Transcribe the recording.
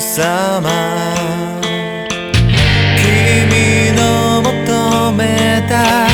様。君の求めた